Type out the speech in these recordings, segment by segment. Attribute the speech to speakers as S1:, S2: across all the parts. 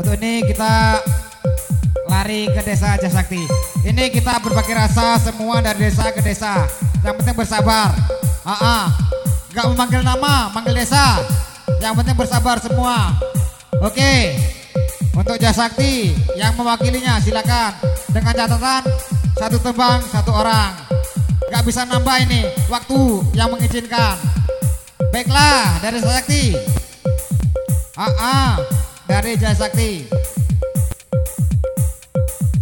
S1: Untuk ini kita lari ke desa Jasakti. Ini kita berbagi rasa semua dari desa ke desa. Yang penting bersabar. Ah, ah. Gak memanggil nama, manggil desa. Yang penting bersabar semua. Oke. Untuk Jasakti yang mewakilinya silakan dengan catatan satu tembang satu orang. Gak bisa nambah ini waktu yang mengizinkan. Baiklah dari Jasakti. Ah, dari Jasakti.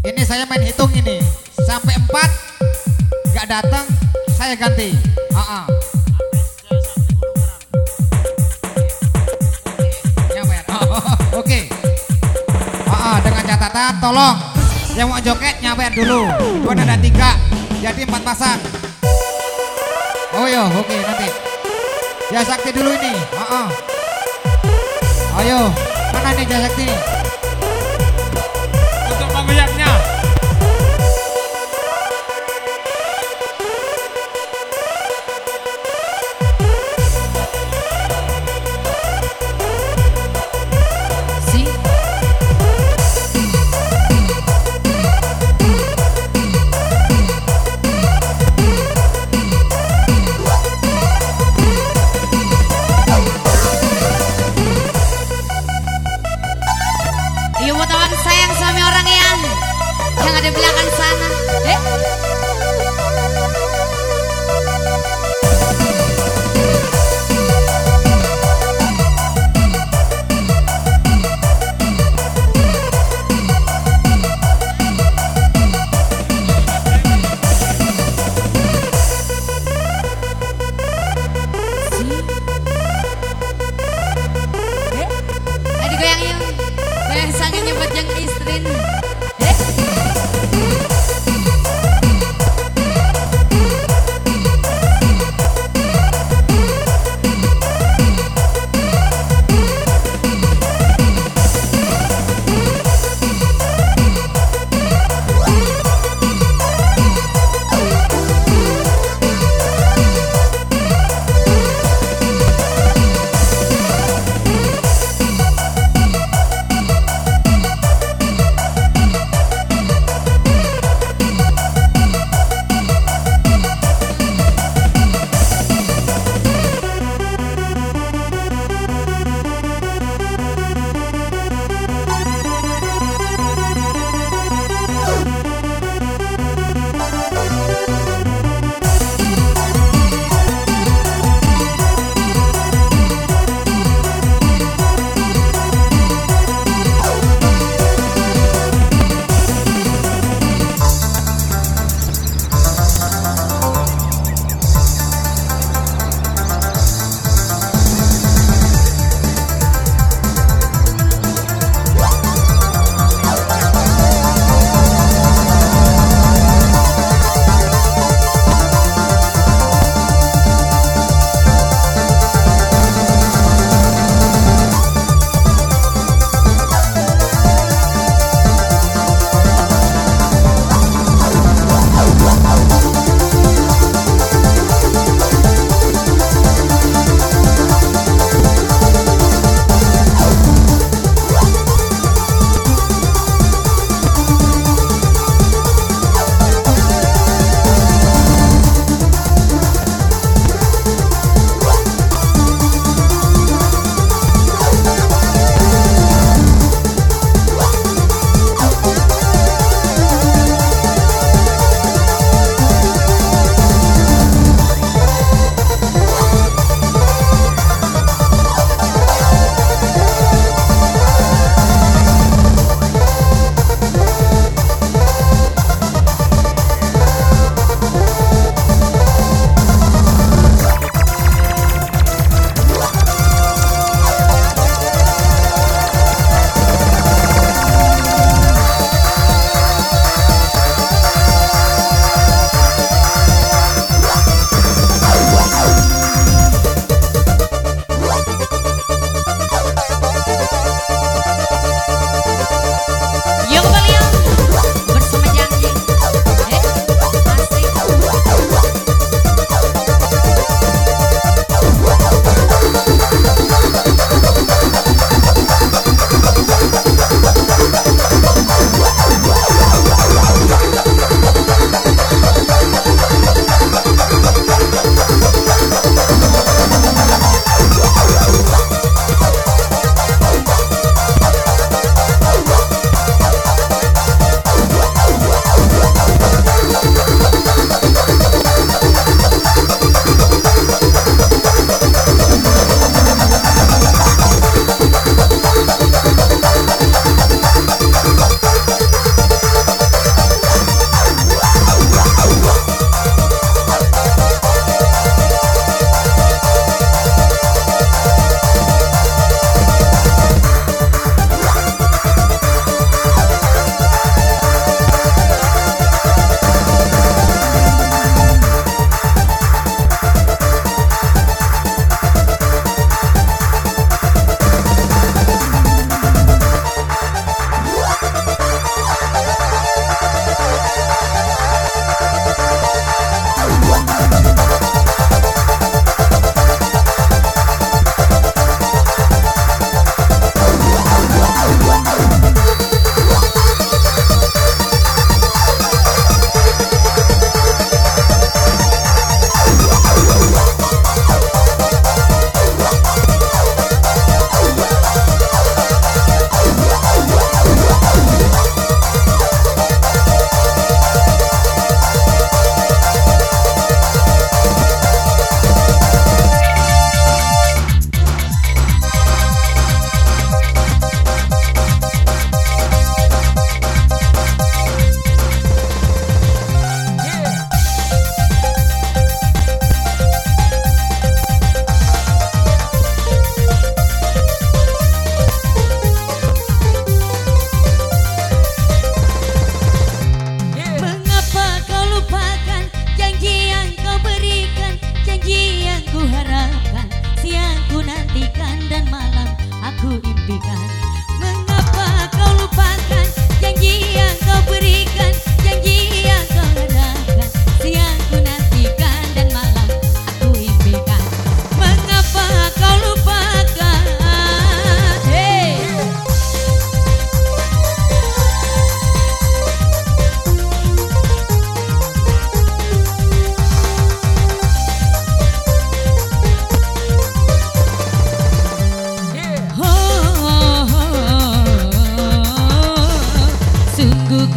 S1: Ini saya main hitung ini. Sampai empat nggak datang, saya ganti. Ah, ah. Nyawer. Oh, Oke. Ah, dengan catatan tolong yang mau joget nyawer dulu. Dua ada tiga, jadi empat pasang. Oh yo, oke nanti. Ya sakti dulu ini. Ah, ah. Ayo, mana nih Jasakti?
S2: Untuk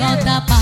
S3: God the power.